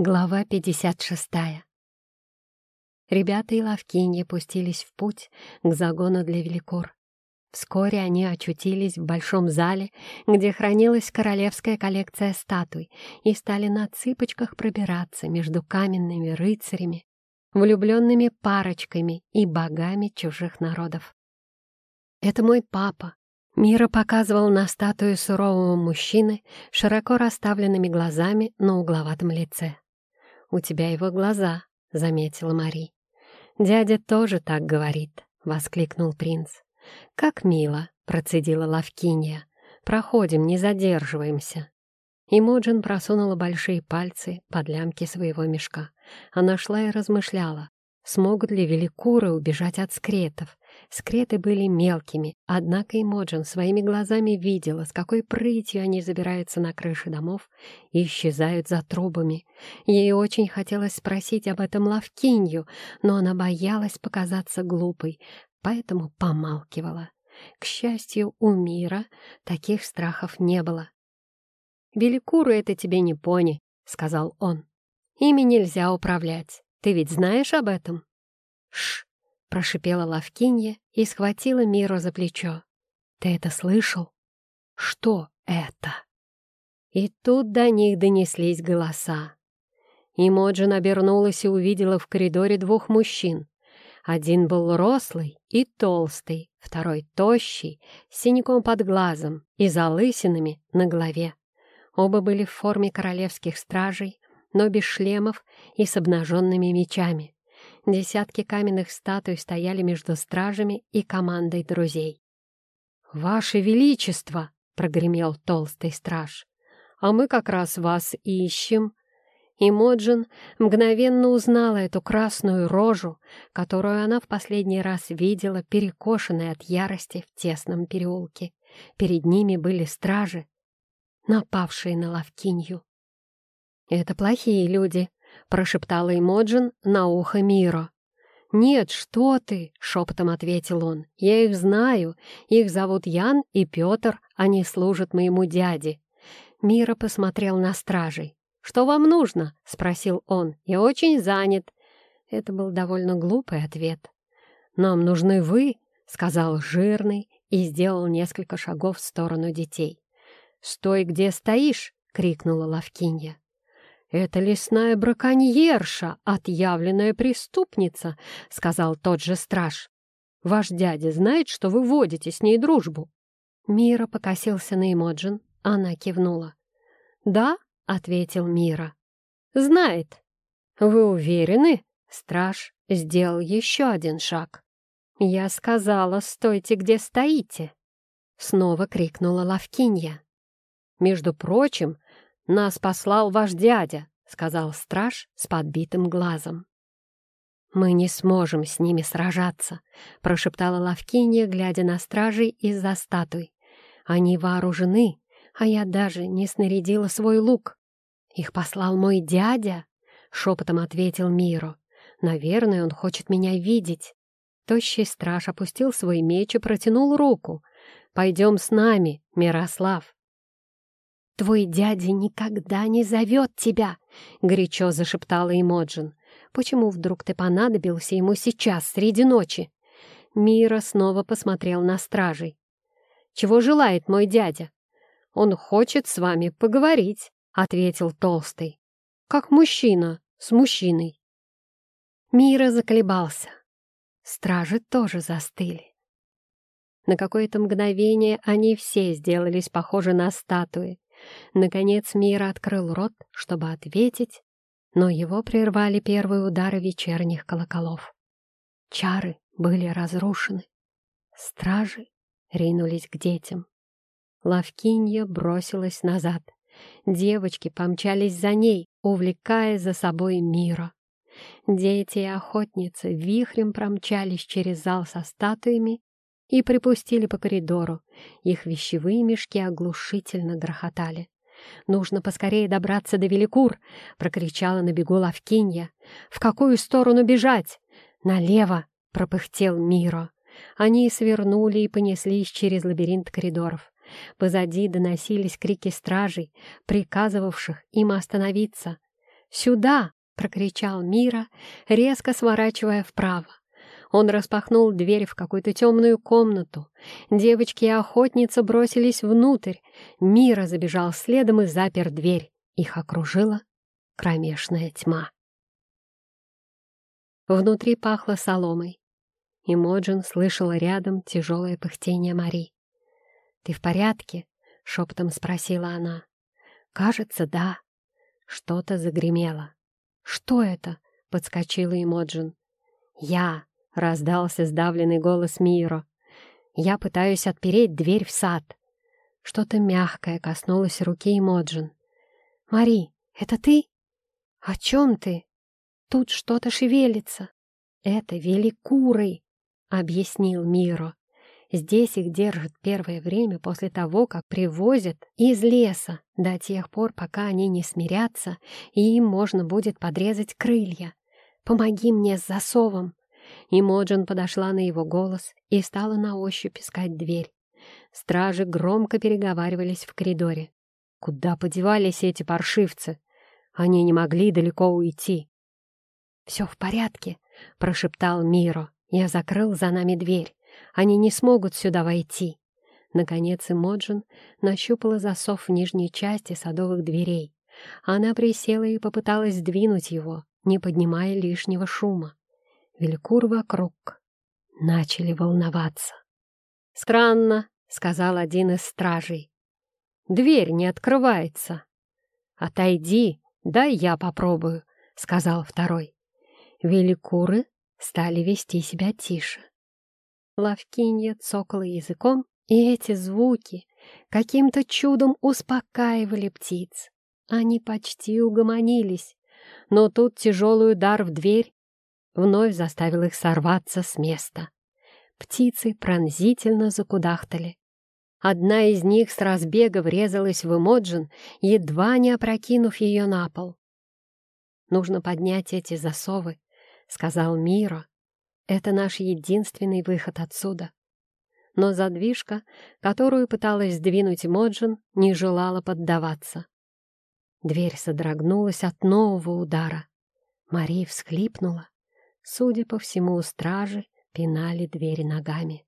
Глава 56. Ребята и Лавкинья пустились в путь к загону для великур. Вскоре они очутились в большом зале, где хранилась королевская коллекция статуй, и стали на цыпочках пробираться между каменными рыцарями, влюбленными парочками и богами чужих народов. «Это мой папа», Мира показывал на статую сурового мужчины широко расставленными глазами на угловатом лице у тебя его глаза», — заметила Мари. «Дядя тоже так говорит», — воскликнул принц. «Как мило», — процедила Лавкинья. «Проходим, не задерживаемся». И Моджин просунула большие пальцы под лямки своего мешка. Она шла и размышляла, смогут ли великуры убежать от скретов, Скреты были мелкими, однако Имоджин своими глазами видела, с какой прытью они забираются на крыши домов и исчезают за трубами. Ей очень хотелось спросить об этом Лавкинью, но она боялась показаться глупой, поэтому помалкивала. К счастью, у мира таких страхов не было. «Великуру это тебе не пони», — сказал он. «Ими нельзя управлять. Ты ведь знаешь об этом?» «Ш!» — прошипела Лавкинья и схватила Миру за плечо. «Ты это слышал? Что это?» И тут до них донеслись голоса. И Моджин обернулась и увидела в коридоре двух мужчин. Один был рослый и толстый, второй тощий, с синяком под глазом и залысинами на голове. Оба были в форме королевских стражей, но без шлемов и с обнаженными мечами. Десятки каменных статуй стояли между стражами и командой друзей. «Ваше Величество!» — прогремел толстый страж. «А мы как раз вас ищем». И Моджин мгновенно узнала эту красную рожу, которую она в последний раз видела, перекошенной от ярости в тесном переулке. Перед ними были стражи, напавшие на Лавкинью. «Это плохие люди», — прошептала Эмоджин на ухо Миро. «Нет, что ты!» — шепотом ответил он. «Я их знаю. Их зовут Ян и Петр. Они служат моему дяде». Мира посмотрел на стражей. «Что вам нужно?» — спросил он. «Я очень занят». Это был довольно глупый ответ. «Нам нужны вы», — сказал жирный и сделал несколько шагов в сторону детей. «Стой, где стоишь!» — крикнула Лавкинья. «Это лесная браконьерша, отъявленная преступница», — сказал тот же страж. «Ваш дядя знает, что вы водите с ней дружбу?» Мира покосился на Эмоджин, она кивнула. «Да», — ответил Мира. «Знает». «Вы уверены?» Страж сделал еще один шаг. «Я сказала, стойте, где стоите!» Снова крикнула Лавкинья. «Между прочим, «Нас послал ваш дядя», — сказал страж с подбитым глазом. «Мы не сможем с ними сражаться», — прошептала Лавкинья, глядя на стражей из-за статуй. «Они вооружены, а я даже не снарядила свой лук». «Их послал мой дядя», — шепотом ответил Миру. «Наверное, он хочет меня видеть». Тощий страж опустил свой меч и протянул руку. «Пойдем с нами, Мирослав». «Твой дядя никогда не зовет тебя!» — горячо зашептала Эмоджин. «Почему вдруг ты понадобился ему сейчас, среди ночи?» Мира снова посмотрел на стражей. «Чего желает мой дядя?» «Он хочет с вами поговорить», — ответил Толстый. «Как мужчина с мужчиной». Мира заколебался. Стражи тоже застыли. На какое-то мгновение они все сделались похожи на статуи. Наконец Мира открыл рот, чтобы ответить, но его прервали первые удары вечерних колоколов. Чары были разрушены. Стражи ринулись к детям. Лавкинья бросилась назад. Девочки помчались за ней, увлекая за собой Мира. Дети и охотницы вихрем промчались через зал со статуями и припустили по коридору. Их вещевые мешки оглушительно грохотали. «Нужно поскорее добраться до Великур!» — прокричала на бегу Лавкинья. «В какую сторону бежать?» «Налево!» — пропыхтел Миро. Они свернули и понеслись через лабиринт коридоров. Позади доносились крики стражей, приказывавших им остановиться. Сюда!» — прокричал Мира, резко сворачивая вправо. Он распахнул дверь в какую-то темную комнату. Девочки и охотница бросились внутрь. Мира забежал следом и запер дверь. Их окружила кромешная тьма. Внутри пахло соломой. И Моджин слышала рядом тяжелое пыхтение Мари. «Ты в порядке?» — шепотом спросила она. «Кажется, да». Что-то загремело. «Что это?» — подскочила Эмоджин. «Я!» — раздался сдавленный голос Миро. «Я пытаюсь отпереть дверь в сад». Что-то мягкое коснулось руки Эмоджин. «Мари, это ты? О чем ты? Тут что-то шевелится. Это великуры!» — объяснил Миро. Здесь их держат первое время после того, как привозят из леса, до тех пор, пока они не смирятся, и им можно будет подрезать крылья. «Помоги мне с засовом!» И Моджин подошла на его голос и стала на ощупь искать дверь. Стражи громко переговаривались в коридоре. Куда подевались эти паршивцы? Они не могли далеко уйти. «Все в порядке», — прошептал Миро. Я закрыл за нами дверь. Они не смогут сюда войти. Наконец Эмоджин нащупала засов в нижней части садовых дверей. Она присела и попыталась сдвинуть его, не поднимая лишнего шума. Великур вокруг начали волноваться. «Странно», — сказал один из стражей. «Дверь не открывается». «Отойди, дай я попробую», — сказал второй. Великуры стали вести себя тише. Лавкинья цокала языком, и эти звуки каким-то чудом успокаивали птиц. Они почти угомонились, но тут тяжелый удар в дверь вновь заставил их сорваться с места. Птицы пронзительно закудахтали. Одна из них с разбега врезалась в Эмоджин, едва не опрокинув ее на пол. «Нужно поднять эти засовы», — сказал Миро, это наш единственный выход отсюда. Но задвижка, которую пыталась сдвинуть Моджин, не желала поддаваться. Дверь содрогнулась от нового удара. Мария всхлипнула. Судя по всему, стражи пинали двери ногами.